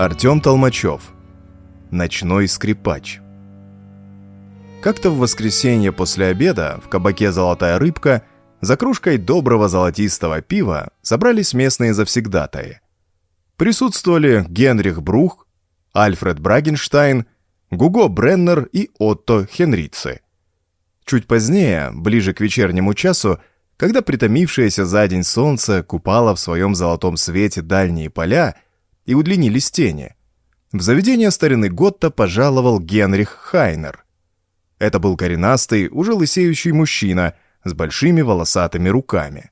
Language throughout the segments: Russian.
Артем Толмачев. Ночной скрипач. Как-то в воскресенье после обеда в кабаке «Золотая рыбка» за кружкой доброго золотистого пива собрались местные завсегдатаи. Присутствовали Генрих Брух, Альфред Брагенштайн, Гуго Бреннер и Отто Хенрице. Чуть позднее, ближе к вечернему часу, когда притомившееся за день солнце купало в своем золотом свете дальние поля и удлинились тени, в заведение старины Готта пожаловал Генрих Хайнер – это был коренастый, уже лысеющий мужчина с большими волосатыми руками.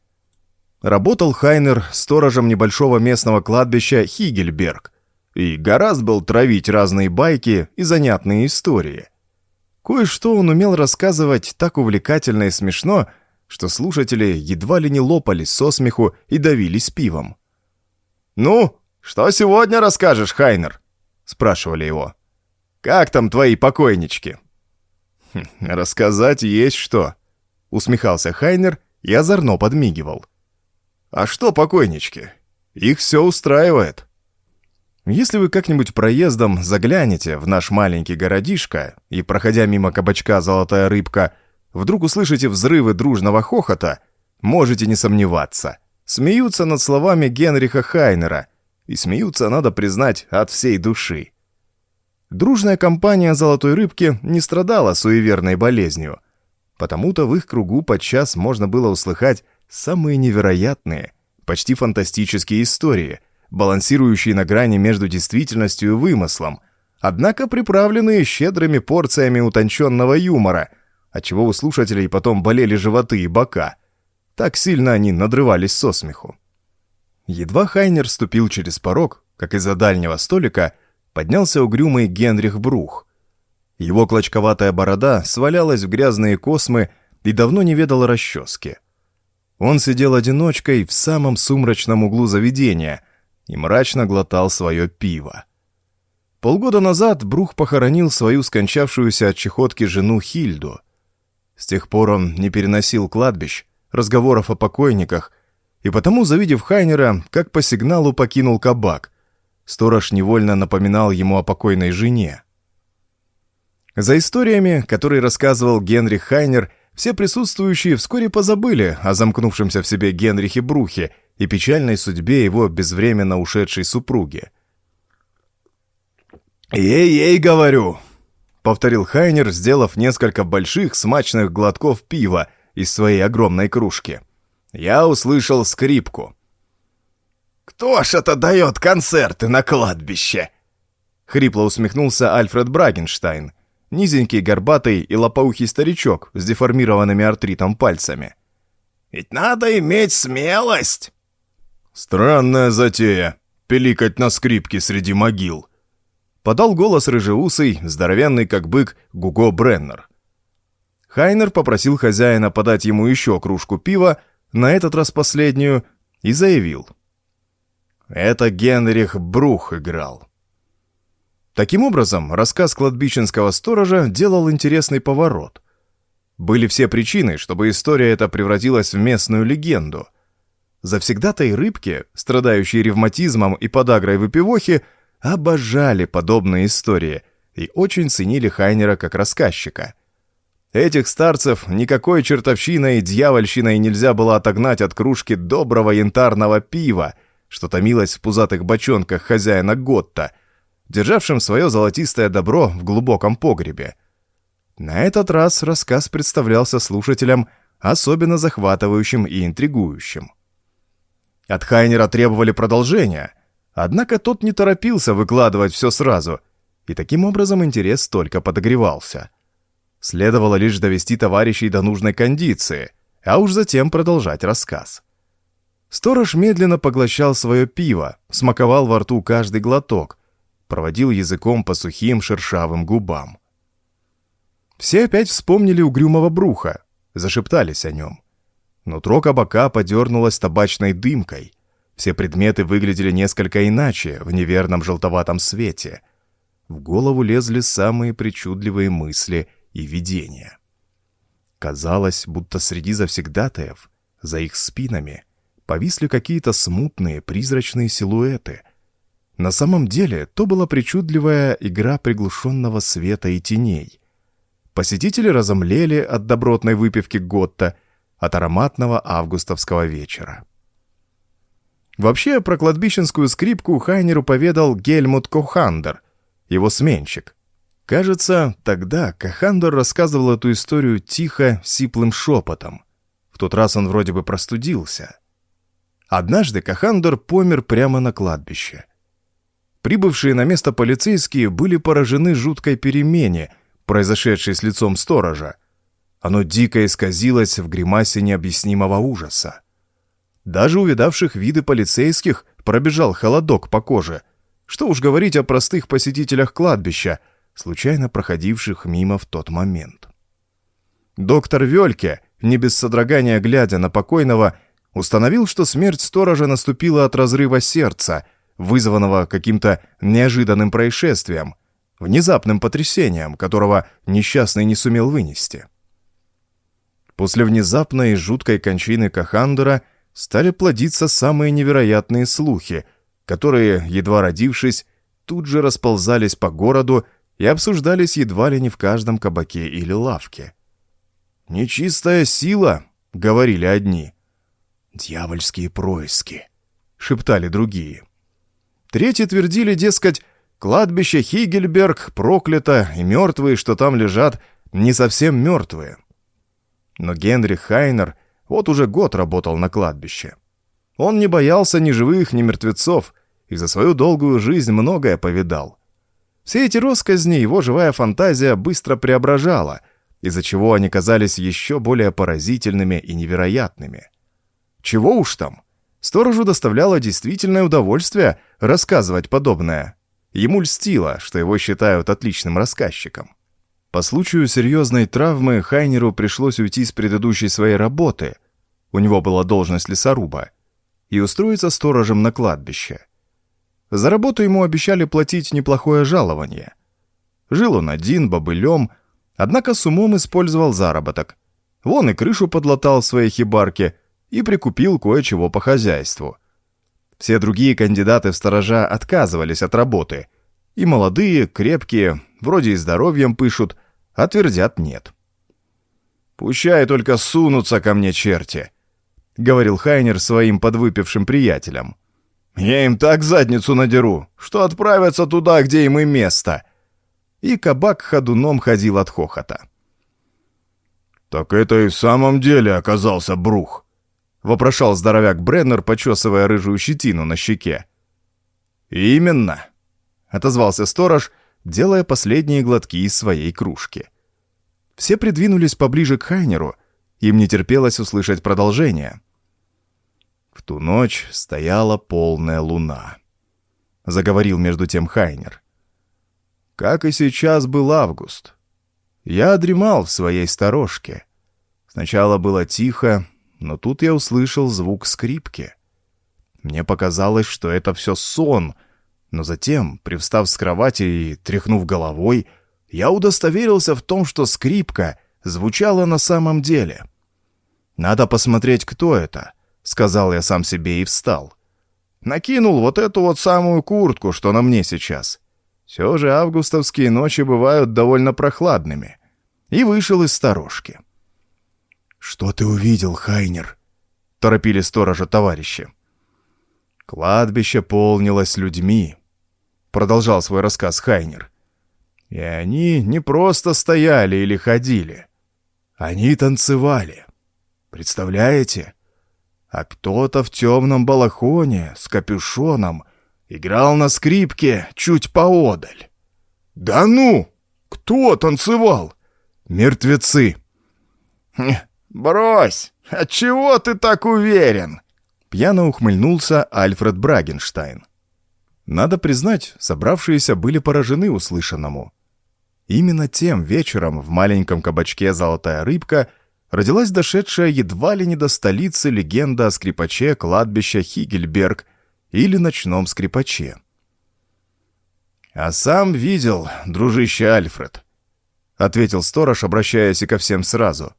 Работал Хайнер сторожем небольшого местного кладбища Хигельберг, и гораздо был травить разные байки и занятные истории. Кое-что он умел рассказывать так увлекательно и смешно, что слушатели едва ли не лопались со смеху и давились пивом. «Ну, что сегодня расскажешь, Хайнер?» — спрашивали его. «Как там твои покойнички?» «Рассказать есть что», — усмехался Хайнер и озорно подмигивал. «А что покойнички? Их все устраивает». Если вы как-нибудь проездом заглянете в наш маленький городишко и, проходя мимо кабачка «Золотая рыбка», вдруг услышите взрывы дружного хохота, можете не сомневаться. Смеются над словами Генриха Хайнера, и смеются, надо признать, от всей души. Дружная компания «Золотой рыбки» не страдала суеверной болезнью. Потому-то в их кругу подчас можно было услыхать самые невероятные, почти фантастические истории, балансирующие на грани между действительностью и вымыслом, однако приправленные щедрыми порциями утонченного юмора, отчего у слушателей потом болели животы и бока. Так сильно они надрывались со смеху. Едва Хайнер ступил через порог, как из-за дальнего столика – поднялся угрюмый Генрих Брух. Его клочковатая борода свалялась в грязные космы и давно не ведал расчески. Он сидел одиночкой в самом сумрачном углу заведения и мрачно глотал свое пиво. Полгода назад Брух похоронил свою скончавшуюся от чехотки жену Хильду. С тех пор он не переносил кладбищ, разговоров о покойниках, и потому, завидев Хайнера, как по сигналу покинул кабак — Сторож невольно напоминал ему о покойной жене. За историями, которые рассказывал Генрих Хайнер, все присутствующие вскоре позабыли о замкнувшемся в себе Генрихе Брухе и печальной судьбе его безвременно ушедшей супруги. «Ей-ей, говорю!» — повторил Хайнер, сделав несколько больших смачных глотков пива из своей огромной кружки. «Я услышал скрипку». «Кто ж это дает концерты на кладбище?» Хрипло усмехнулся Альфред Брагенштайн, низенький, горбатый и лопоухий старичок с деформированными артритом пальцами. «Ведь надо иметь смелость!» «Странная затея — пиликать на скрипке среди могил», — подал голос рыжеусый, здоровенный как бык, Гуго Бреннер. Хайнер попросил хозяина подать ему еще кружку пива, на этот раз последнюю, и заявил — это Генрих Брух играл. Таким образом, рассказ кладбищенского сторожа делал интересный поворот. Были все причины, чтобы история эта превратилась в местную легенду. Завсегда-то и рыбки, страдающие ревматизмом и подагрой выпивохи, обожали подобные истории и очень ценили Хайнера как рассказчика. Этих старцев никакой чертовщиной и дьявольщиной нельзя было отогнать от кружки доброго янтарного пива — что томилось в пузатых бочонках хозяина Готта, державшим свое золотистое добро в глубоком погребе. На этот раз рассказ представлялся слушателям особенно захватывающим и интригующим. От Хайнера требовали продолжения, однако тот не торопился выкладывать все сразу, и таким образом интерес только подогревался. Следовало лишь довести товарищей до нужной кондиции, а уж затем продолжать рассказ. Сторож медленно поглощал свое пиво, смаковал во рту каждый глоток, проводил языком по сухим шершавым губам. Все опять вспомнили угрюмого бруха, зашептались о нем. Нутро кабака подернулось табачной дымкой. Все предметы выглядели несколько иначе в неверном желтоватом свете. В голову лезли самые причудливые мысли и видения. Казалось, будто среди завсегдатаев, за их спинами — повисли какие-то смутные, призрачные силуэты. На самом деле, то была причудливая игра приглушенного света и теней. Посетители разомлели от добротной выпивки Готта, от ароматного августовского вечера. Вообще, про кладбищенскую скрипку Хайнеру поведал Гельмут Кохандер, его сменщик. Кажется, тогда Кохандер рассказывал эту историю тихо, сиплым шепотом. В тот раз он вроде бы простудился. Однажды Кохандер помер прямо на кладбище. Прибывшие на место полицейские были поражены жуткой перемене, произошедшей с лицом сторожа. Оно дико исказилось в гримасе необъяснимого ужаса. Даже увидавших виды полицейских пробежал холодок по коже. Что уж говорить о простых посетителях кладбища, случайно проходивших мимо в тот момент. Доктор Вельке, не без содрогания глядя на покойного, установил, что смерть сторожа наступила от разрыва сердца, вызванного каким-то неожиданным происшествием, внезапным потрясением, которого несчастный не сумел вынести. После внезапной и жуткой кончины Кахандера – стали плодиться самые невероятные слухи, которые, едва родившись, тут же расползались по городу и обсуждались едва ли не в каждом кабаке или лавке. «Нечистая сила», — говорили одни. «Дьявольские происки», — шептали другие. Третьи твердили, дескать, кладбище Хигельберг проклято, и мертвые, что там лежат, не совсем мертвые. Но Генрих Хайнер — вот уже год работал на кладбище. Он не боялся ни живых, ни мертвецов, и за свою долгую жизнь многое повидал. Все эти росказни его живая фантазия быстро преображала, из-за чего они казались еще более поразительными и невероятными. Чего уж там, сторожу доставляло действительное удовольствие рассказывать подобное. Ему льстило, что его считают отличным рассказчиком. По случаю серьезной травмы Хайнеру пришлось уйти с предыдущей своей работы, у него была должность лесоруба, и устроиться сторожем на кладбище. За работу ему обещали платить неплохое жалование. Жил он один, бобылем, однако с умом использовал заработок. Вон и крышу подлатал в своей хибарке и прикупил кое-чего по хозяйству. Все другие кандидаты в сторожа отказывались от работы. И молодые, крепкие, вроде и здоровьем пышут, а твердят нет. «Пущай только сунутся ко мне черти», — говорил Хайнер своим подвыпившим приятелям. «Я им так задницу надеру, что отправятся туда, где им и место». И кабак ходуном ходил от хохота. «Так это и в самом деле оказался брух», — вопрошал здоровяк Бреннер, почесывая рыжую щетину на щеке. «Именно», — отозвался сторож, делая последние глотки из своей кружки. Все придвинулись поближе к Хайнеру, им не терпелось услышать продолжение. В ту ночь стояла полная луна. Заговорил между тем Хайнер. Как и сейчас был август. Я дремал в своей сторожке. Сначала было тихо, но тут я услышал звук скрипки. Мне показалось, что это все сон — но затем, привстав с кровати и тряхнув головой, я удостоверился в том, что скрипка звучала на самом деле. «Надо посмотреть, кто это», — сказал я сам себе и встал. Накинул вот эту вот самую куртку, что на мне сейчас. Все же августовские ночи бывают довольно прохладными. И вышел из сторожки. «Что ты увидел, Хайнер?» — торопили сторожа товарищи. Кладбище полнилось людьми, продолжал свой рассказ Хайнер. И они не просто стояли или ходили. Они танцевали. Представляете? А кто-то в темном балахоне с капюшоном играл на скрипке чуть поодаль. «Да ну! Кто танцевал?» «Мертвецы!» «Брось! Отчего ты так уверен?» Пьяно ухмыльнулся Альфред Брагенштайн. Надо признать, собравшиеся были поражены услышанному. Именно тем вечером в маленьком кабачке «Золотая рыбка» родилась дошедшая едва ли не до столицы легенда о скрипаче кладбища Хигельберг или ночном скрипаче. «А сам видел, дружище Альфред», — ответил сторож, обращаясь и ко всем сразу.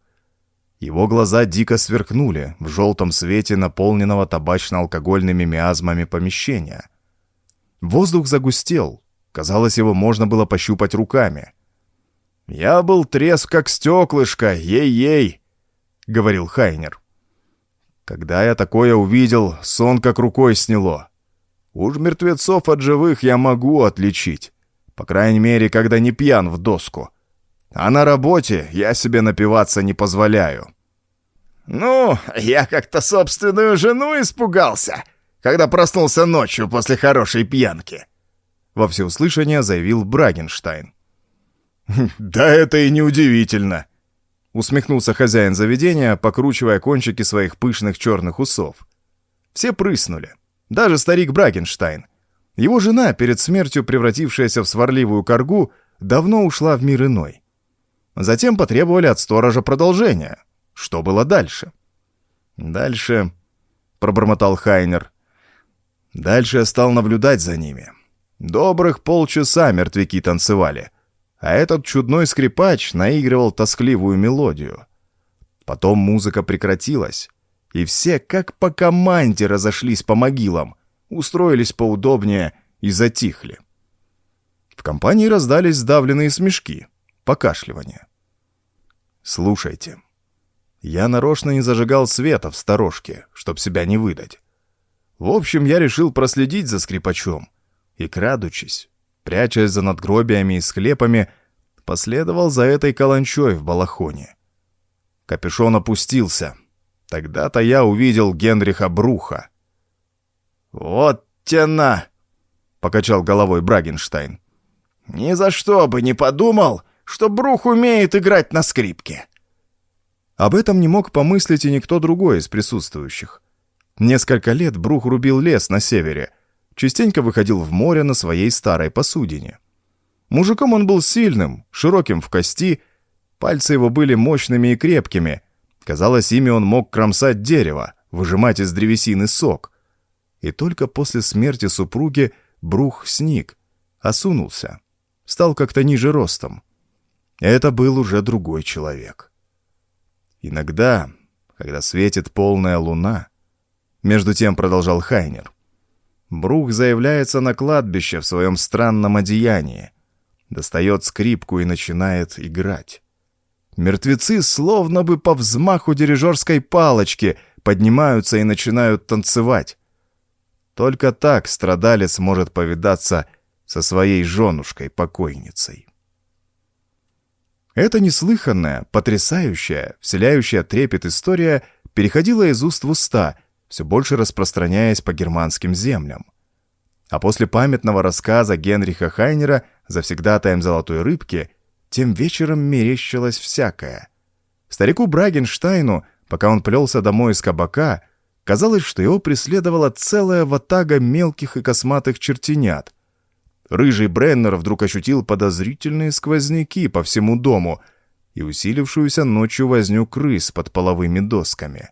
Его глаза дико сверкнули в желтом свете наполненного табачно-алкогольными миазмами помещения — Воздух загустел. Казалось, его можно было пощупать руками. «Я был треск, как стеклышко, ей-ей!» — говорил Хайнер. Когда я такое увидел, сон как рукой сняло. Уж мертвецов от живых я могу отличить. По крайней мере, когда не пьян в доску. А на работе я себе напиваться не позволяю. «Ну, я как-то собственную жену испугался, когда проснулся ночью после хорошей пьянки», — во всеуслышание заявил Брагенштайн. «Да это и неудивительно», — усмехнулся хозяин заведения, покручивая кончики своих пышных черных усов. Все прыснули. Даже старик Брагенштайн. Его жена, перед смертью превратившаяся в сварливую коргу, давно ушла в мир иной. Затем потребовали от сторожа продолжения. Что было дальше? Дальше, пробормотал Хайнер. Дальше я стал наблюдать за ними. Добрых полчаса мертвяки танцевали, а этот чудной скрипач наигрывал тоскливую мелодию. Потом музыка прекратилась, и все, как по команде, разошлись по могилам, устроились поудобнее и затихли. В компании раздались сдавленные смешки, покашливания. «Слушайте, я нарочно не зажигал света в сторожке, чтоб себя не выдать. В общем, я решил проследить за скрипачом и, крадучись, прячась за надгробиями и склепами, последовал за этой каланчой в балахоне. Капюшон опустился. Тогда-то я увидел Генриха Бруха. «Вот тяна!» — покачал головой Брагенштайн. «Ни за что бы не подумал, что Брух умеет играть на скрипке». Об этом не мог помыслить и никто другой из присутствующих. Несколько лет Брух рубил лес на севере, частенько выходил в море на своей старой посудине. Мужиком он был сильным, широким в кости, пальцы его были мощными и крепкими. Казалось, ими он мог кромсать дерево, выжимать из древесины сок. И только после смерти супруги Брух сник, осунулся, стал как-то ниже ростом. Это был уже другой человек. Иногда, когда светит полная луна, между тем продолжал Хайнер, Брух заявляется на кладбище в своем странном одеянии, достает скрипку и начинает играть. Мертвецы словно бы по взмаху дирижерской палочки поднимаются и начинают танцевать. Только так страдалец может повидаться со своей женушкой-покойницей. Эта неслыханная, потрясающая, вселяющая трепет история переходила из уст в уста, все больше распространяясь по германским землям. А после памятного рассказа Генриха Хайнера «Завсегдатаем золотой рыбки» тем вечером мерещилось всякое. Старику Брагенштайну, пока он плелся домой из кабака, казалось, что его преследовала целая ватага мелких и косматых чертенят — Рыжий Бреннер вдруг ощутил подозрительные сквозняки по всему дому и усилившуюся ночью возню крыс под половыми досками.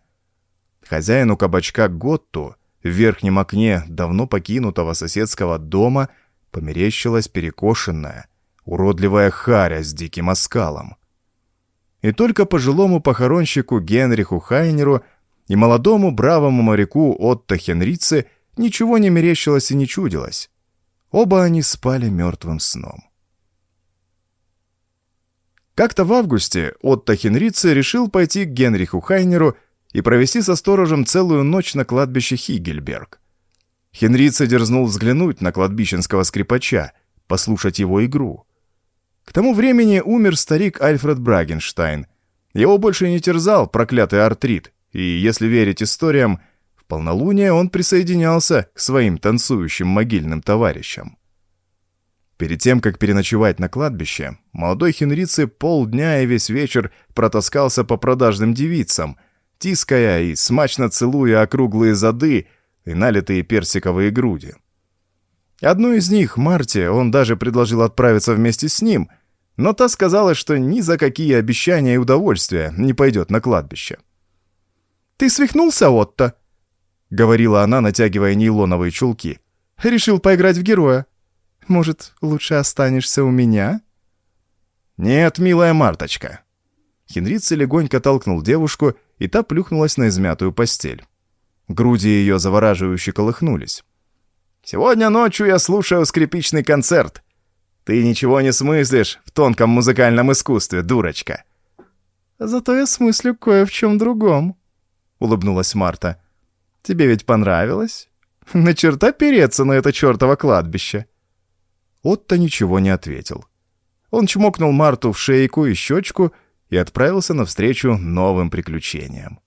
Хозяину кабачка Готту в верхнем окне давно покинутого соседского дома померещилась перекошенная, уродливая харя с диким оскалом. И только пожилому похоронщику Генриху Хайнеру и молодому бравому моряку Отто Хенрице ничего не мерещилось и не чудилось. Оба они спали мертвым сном. Как-то в августе Отто Хенрице решил пойти к Генриху Хайнеру и провести со сторожем целую ночь на кладбище Хигельберг. Хенрице дерзнул взглянуть на кладбищенского скрипача, послушать его игру. К тому времени умер старик Альфред Брагенштайн. Его больше не терзал проклятый артрит, и, если верить историям, полнолуние он присоединялся к своим танцующим могильным товарищам. Перед тем, как переночевать на кладбище, молодой Хенрице полдня и весь вечер протаскался по продажным девицам, тиская и смачно целуя округлые зады и налитые персиковые груди. Одну из них, Марте, он даже предложил отправиться вместе с ним, но та сказала, что ни за какие обещания и удовольствия не пойдет на кладбище. «Ты свихнулся, Отто?» — говорила она, натягивая нейлоновые чулки. «Решил поиграть в героя. Может, лучше останешься у меня?» «Нет, милая Марточка». Хенрица легонько толкнул девушку, и та плюхнулась на измятую постель. Груди ее завораживающе колыхнулись. Сегодня ночью я слушаю скрипичный концерт. Ты ничего не смыслишь в тонком музыкальном искусстве, дурочка. Зато я смыслю кое в чем другом, улыбнулась Марта. Тебе ведь понравилось? На черта переться на это чертово кладбище. Отто ничего не ответил. Он чмокнул Марту в шейку и щечку и отправился навстречу новым приключениям.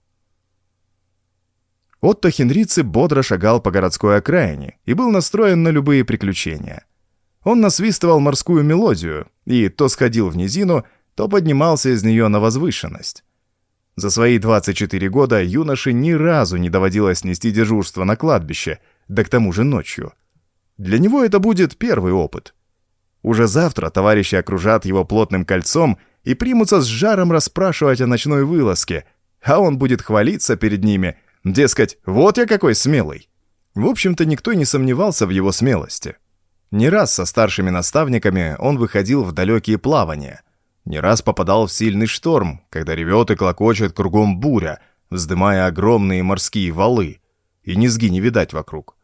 Отто Хенрицы бодро шагал по городской окраине и был настроен на любые приключения. Он насвистывал морскую мелодию и то сходил в низину, то поднимался из нее на возвышенность. За свои 24 года юноше ни разу не доводилось нести дежурство на кладбище, да к тому же ночью. Для него это будет первый опыт. Уже завтра товарищи окружат его плотным кольцом и примутся с жаром расспрашивать о ночной вылазке, а он будет хвалиться перед ними – Дескать, вот я какой смелый. В общем-то, никто не сомневался в его смелости. Не раз со старшими наставниками он выходил в далекие плавания. Не раз попадал в сильный шторм, когда ревет и клокочет кругом буря, вздымая огромные морские валы, и низги не видать вокруг.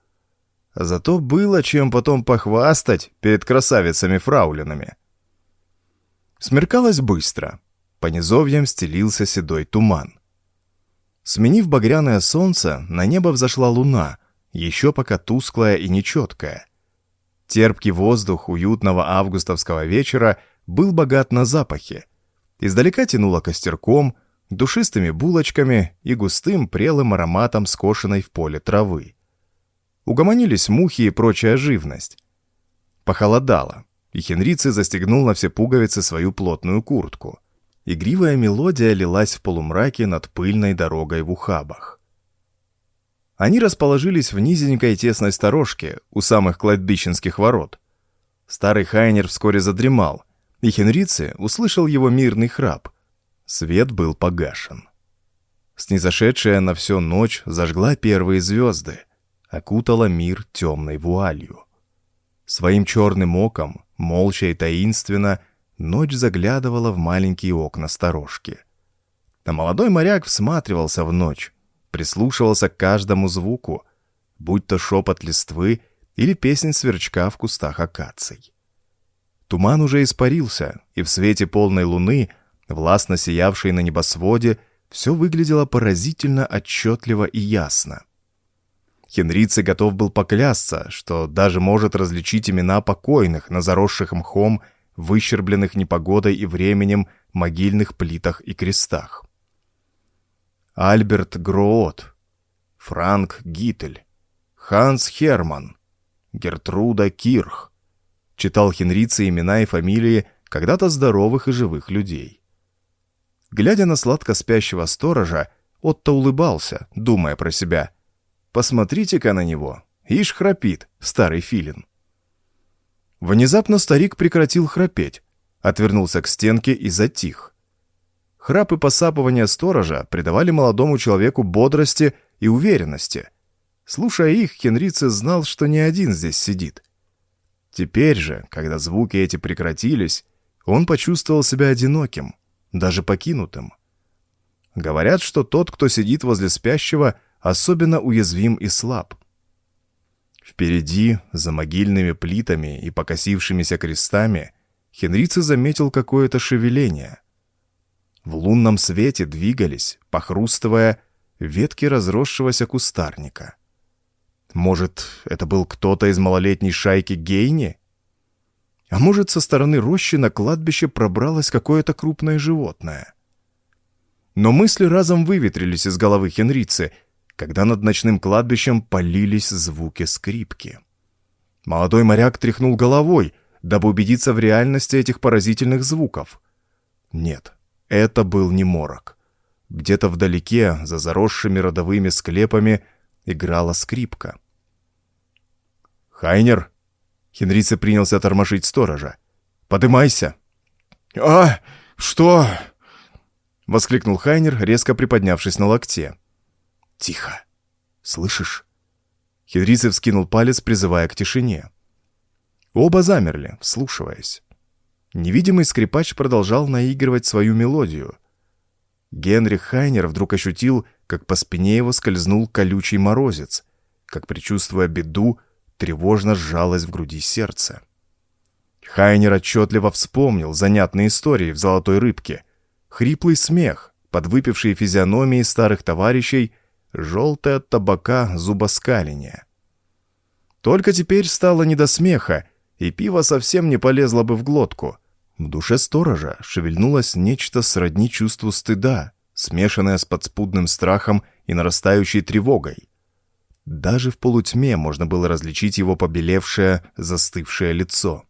Зато было чем потом похвастать перед красавицами-фраулинами. Смеркалось быстро. По низовьям стелился седой туман. Сменив багряное солнце, на небо взошла луна, еще пока тусклая и нечеткая. Терпкий воздух уютного августовского вечера был богат на запахи. Издалека тянуло костерком, душистыми булочками и густым прелым ароматом скошенной в поле травы. Угомонились мухи и прочая живность. Похолодало, и Хенрицы застегнул на все пуговицы свою плотную куртку — Игривая мелодия лилась в полумраке над пыльной дорогой в ухабах. Они расположились в низенькой тесной сторожке у самых кладбищенских ворот. Старый Хайнер вскоре задремал, и Хенрице услышал его мирный храп. Свет был погашен. Снизошедшая на всю ночь зажгла первые звезды, окутала мир темной вуалью. Своим черным оком, молча и таинственно, Ночь заглядывала в маленькие окна сторожки. А молодой моряк всматривался в ночь, прислушивался к каждому звуку, будь то шепот листвы или песнь сверчка в кустах акаций. Туман уже испарился, и в свете полной луны, властно сиявшей на небосводе, все выглядело поразительно отчетливо и ясно. Хенрице готов был поклясться, что даже может различить имена покойных на заросших мхом выщербленных непогодой и временем могильных плитах и крестах. Альберт Гроот, Франк Гитель, Ханс Херман, Гертруда Кирх. Читал Хенрице имена и фамилии когда-то здоровых и живых людей. Глядя на сладко спящего сторожа, Отто улыбался, думая про себя. «Посмотрите-ка на него, ишь храпит, старый филин». Внезапно старик прекратил храпеть, отвернулся к стенке и затих. Храп и посапывание сторожа придавали молодому человеку бодрости и уверенности. Слушая их, Хенрице знал, что не один здесь сидит. Теперь же, когда звуки эти прекратились, он почувствовал себя одиноким, даже покинутым. Говорят, что тот, кто сидит возле спящего, особенно уязвим и слаб. Впереди, за могильными плитами и покосившимися крестами, Хенрице заметил какое-то шевеление. В лунном свете двигались, похрустывая, ветки разросшегося кустарника. Может, это был кто-то из малолетней шайки Гейни? А может, со стороны рощи на кладбище пробралось какое-то крупное животное? Но мысли разом выветрились из головы Хенрицы — когда над ночным кладбищем полились звуки скрипки. Молодой моряк тряхнул головой, дабы убедиться в реальности этих поразительных звуков. Нет, это был не морок. Где-то вдалеке, за заросшими родовыми склепами, играла скрипка. «Хайнер!» Хенрице принялся тормошить сторожа. «Подымайся!» «А, что?» — воскликнул Хайнер, резко приподнявшись на локте. «Тихо! Слышишь?» Хидрицев скинул палец, призывая к тишине. Оба замерли, вслушиваясь. Невидимый скрипач продолжал наигрывать свою мелодию. Генрих Хайнер вдруг ощутил, как по спине его скользнул колючий морозец, как, предчувствуя беду, тревожно сжалось в груди сердце. Хайнер отчетливо вспомнил занятные истории в «Золотой рыбке». Хриплый смех, подвыпившие физиономии старых товарищей, желтое от табака зубоскаление. Только теперь стало не до смеха, и пиво совсем не полезло бы в глотку. В душе сторожа шевельнулось нечто сродни чувству стыда, смешанное с подспудным страхом и нарастающей тревогой. Даже в полутьме можно было различить его побелевшее, застывшее лицо.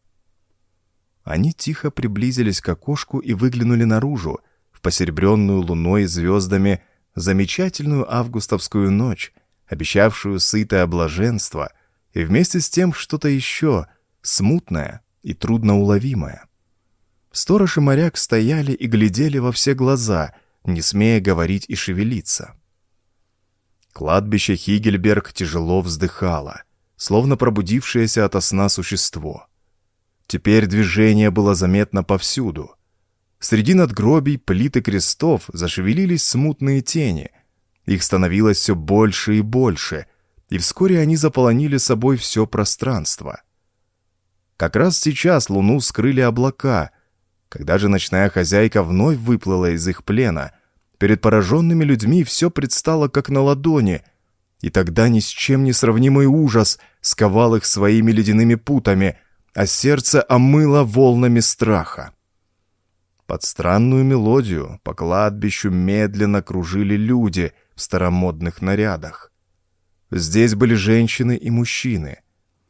Они тихо приблизились к окошку и выглянули наружу, в посеребренную луной и звездами, замечательную августовскую ночь, обещавшую сытое блаженство, и вместе с тем что-то еще, смутное и трудноуловимое. Сторож и моряк стояли и глядели во все глаза, не смея говорить и шевелиться. Кладбище Хигельберг тяжело вздыхало, словно пробудившееся ото сна существо. Теперь движение было заметно повсюду. Среди надгробий, плит и крестов зашевелились смутные тени. Их становилось все больше и больше, и вскоре они заполонили собой все пространство. Как раз сейчас луну скрыли облака. Когда же ночная хозяйка вновь выплыла из их плена, Перед пораженными людьми все предстало как на ладони, и тогда ни с чем не сравнимый ужас сковал их своими ледяными путами, а сердце омыло волнами страха. Под странную мелодию по кладбищу медленно кружили люди в старомодных нарядах. Здесь были женщины и мужчины,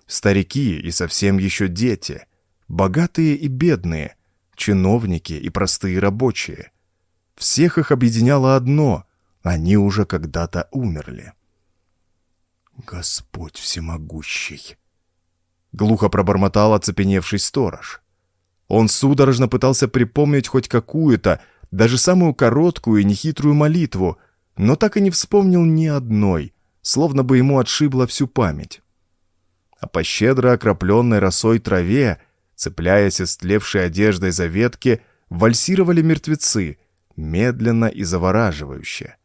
старики и совсем еще дети, богатые и бедные, чиновники и простые рабочие — всех их объединяло одно — они уже когда-то умерли. «Господь всемогущий!» Глухо пробормотал оцепеневший сторож. Он судорожно пытался припомнить хоть какую-то, даже самую короткую и нехитрую молитву, но так и не вспомнил ни одной, словно бы ему отшибла всю память. А по щедро окропленной росой траве, цепляясь истлевшей одеждой за ветки, вальсировали мертвецы — медленно и завораживающе.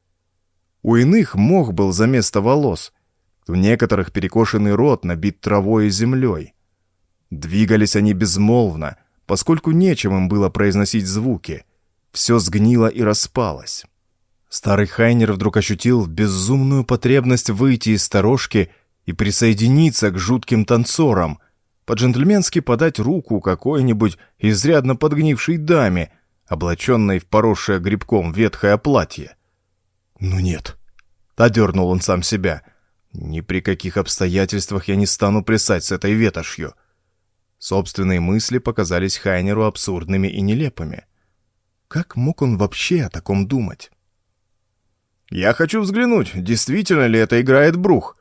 У иных мох был за место волос, у некоторых перекошенный рот набит травой и землей. Двигались они безмолвно, поскольку нечем им было произносить звуки. Все сгнило и распалось. Старый Хайнер вдруг ощутил безумную потребность выйти из сторожки и присоединиться к жутким танцорам, по-джентльменски подать руку какой-нибудь изрядно подгнившей даме, облаченной в поросшее грибком ветхое платье. «Ну нет», — одернул он сам себя, — «ни при каких обстоятельствах я не стану плясать с этой ветошью». Собственные мысли показались Хайнеру абсурдными и нелепыми. Как мог он вообще о таком думать? «Я хочу взглянуть, действительно ли это играет Брух.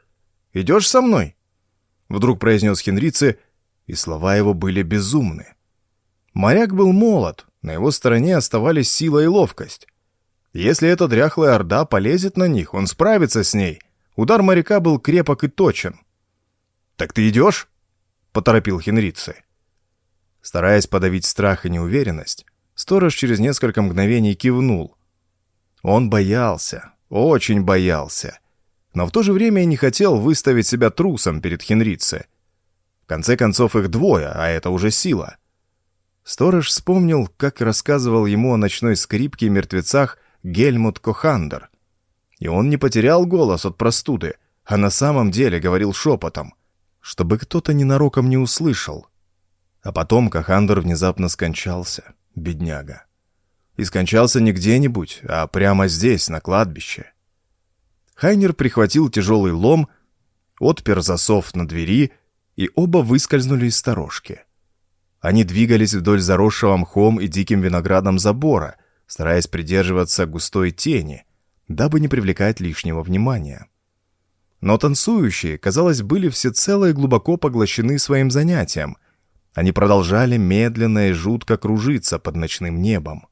Идешь со мной?» Вдруг произнес Хенрице, и слова его были безумны. Моряк был молод, на его стороне оставались сила и ловкость. Если эта дряхлая орда полезет на них, он справится с ней. Удар моряка был крепок и точен. «Так ты идешь?» — поторопил Хенрице. Стараясь подавить страх и неуверенность, сторож через несколько мгновений кивнул. Он боялся, очень боялся, но в то же время и не хотел выставить себя трусом перед Хенрице. В конце концов их двое, а это уже сила. Сторож вспомнил, как рассказывал ему о ночной скрипке и мертвецах Гельмут Кохандер. И он не потерял голос от простуды, а на самом деле говорил шепотом, чтобы кто-то ненароком не услышал. А потом Кохандер внезапно скончался, бедняга. И скончался не где-нибудь, а прямо здесь, на кладбище. Хайнер прихватил тяжелый лом, отпер засов на двери, и оба выскользнули из сторожки. Они двигались вдоль заросшего мхом и диким виноградом забора, стараясь придерживаться густой тени, дабы не привлекать лишнего внимания. Но танцующие, казалось, были всецело и глубоко поглощены своим занятием. Они продолжали медленно и жутко кружиться под ночным небом.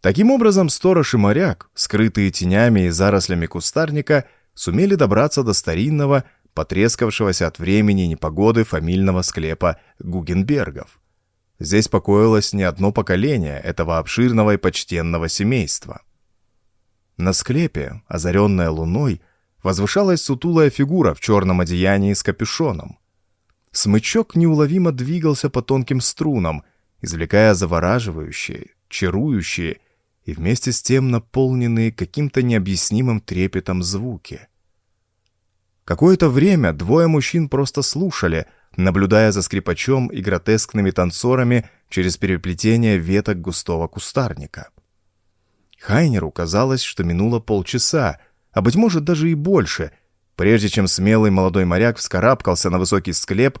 Таким образом, сторож и моряк, скрытые тенями и зарослями кустарника, сумели добраться до старинного, потрескавшегося от времени и непогоды фамильного склепа Гугенбергов. Здесь покоилось не одно поколение этого обширного и почтенного семейства. На склепе, озаренное луной, возвышалась сутулая фигура в черном одеянии с капюшоном. Смычок неуловимо двигался по тонким струнам, извлекая завораживающие, чарующие и вместе с тем наполненные каким-то необъяснимым трепетом звуки. Какое-то время двое мужчин просто слушали, наблюдая за скрипачом и гротескными танцорами через переплетение веток густого кустарника. Хайнеру казалось, что минуло полчаса, а быть может даже и больше, прежде чем смелый молодой моряк вскарабкался на высокий склеп,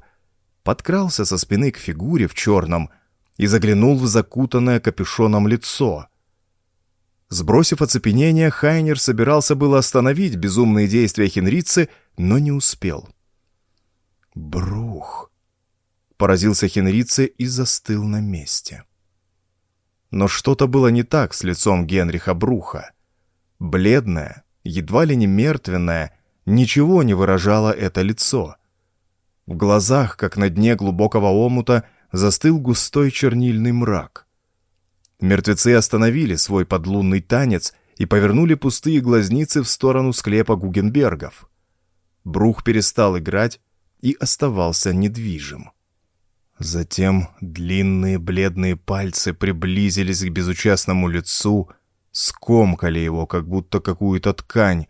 подкрался со спины к фигуре в черном и заглянул в закутанное капюшоном лицо. Сбросив оцепенение, Хайнер собирался было остановить безумные действия Хенрицы, но не успел. «Брух!» — поразился Хенрице и застыл на месте. Но что-то было не так с лицом Генриха Бруха. Бледное, едва ли не мертвенное, ничего не выражало это лицо. В глазах, как на дне глубокого омута, застыл густой чернильный мрак. Мертвецы остановили свой подлунный танец и повернули пустые глазницы в сторону склепа Гугенбергов. Брух перестал играть и оставался недвижим. Затем длинные бледные пальцы приблизились к безучастному лицу, скомкали его, как будто какую-то ткань,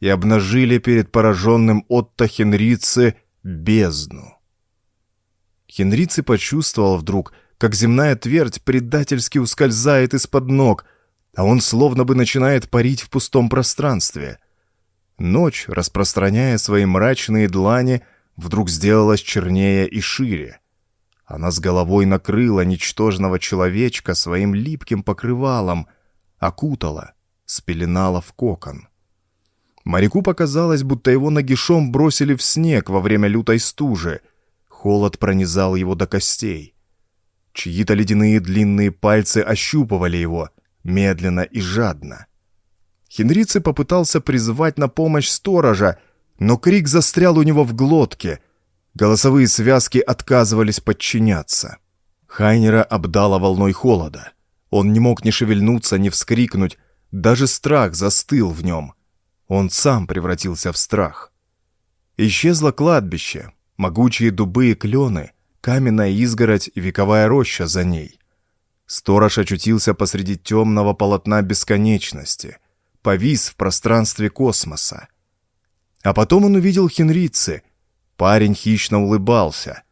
и обнажили перед пораженным Отто Хенрице бездну. Хенрице почувствовал вдруг, как земная твердь предательски ускользает из-под ног, а он словно бы начинает парить в пустом пространстве. Ночь, распространяя свои мрачные длани, вдруг сделалась чернее и шире. Она с головой накрыла ничтожного человечка своим липким покрывалом, окутала, спеленала в кокон. Моряку показалось, будто его нагишом бросили в снег во время лютой стужи. Холод пронизал его до костей. Чьи-то ледяные длинные пальцы ощупывали его, медленно и жадно. Хенрице попытался призвать на помощь сторожа, но крик застрял у него в глотке. Голосовые связки отказывались подчиняться. Хайнера обдала волной холода. Он не мог ни шевельнуться, ни вскрикнуть, даже страх застыл в нем — он сам превратился в страх. Исчезло кладбище, могучие дубы и клены, каменная изгородь и вековая роща за ней. Сторож очутился посреди темного полотна бесконечности, повис в пространстве космоса. А потом он увидел Хенрицы. Парень хищно улыбался,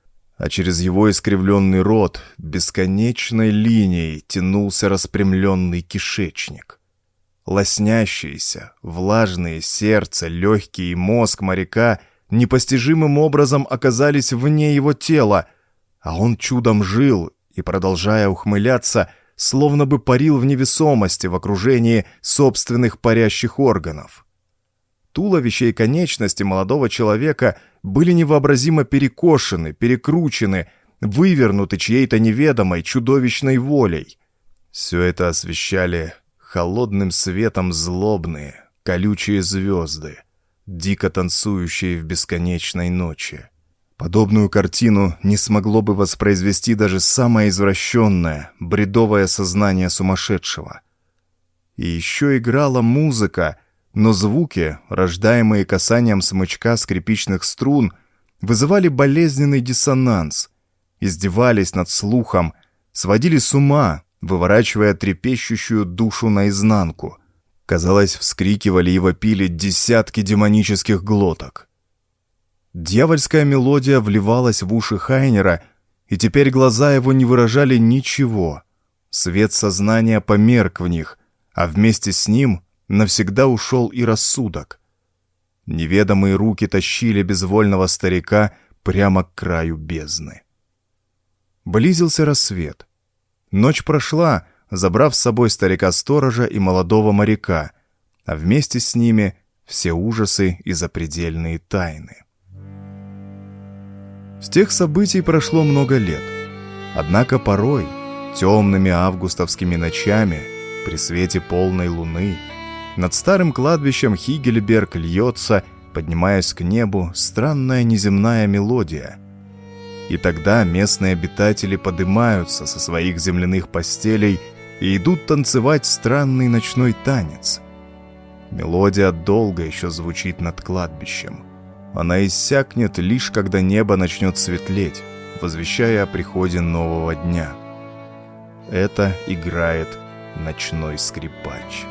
а через его искривленный рот бесконечной линией тянулся распрямленный кишечник. Лоснящиеся, влажные сердце, легкий и мозг моряка непостижимым образом оказались вне его тела, а он чудом жил и, продолжая ухмыляться, словно бы парил в невесомости в окружении собственных парящих органов. Туловище и конечности молодого человека были невообразимо перекошены, перекручены, вывернуты чьей-то неведомой чудовищной волей. Все это освещали холодным светом злобные, колючие звезды, дико танцующие в бесконечной ночи. Подобную картину не смогло бы воспроизвести даже самое извращенное, бредовое сознание сумасшедшего. И еще играла музыка, но звуки, рождаемые касанием смычка скрипичных струн, вызывали болезненный диссонанс, издевались над слухом, сводили с ума, выворачивая трепещущую душу наизнанку. Казалось, вскрикивали и вопили десятки демонических глоток. Дьявольская мелодия вливалась в уши Хайнера, и теперь глаза его не выражали ничего. Свет сознания померк в них, а вместе с ним навсегда ушел и рассудок. Неведомые руки тащили безвольного старика прямо к краю бездны. Близился рассвет. Ночь прошла, забрав с собой старика-сторожа и молодого моряка, а вместе с ними все ужасы и запредельные тайны. С тех событий прошло много лет. Однако порой, темными августовскими ночами, при свете полной луны, над старым кладбищем Хигельберг льется, поднимаясь к небу, странная неземная мелодия — и тогда местные обитатели поднимаются со своих земляных постелей и идут танцевать странный ночной танец. Мелодия долго еще звучит над кладбищем. Она иссякнет лишь когда небо начнет светлеть, возвещая о приходе нового дня. Это играет ночной скрипач.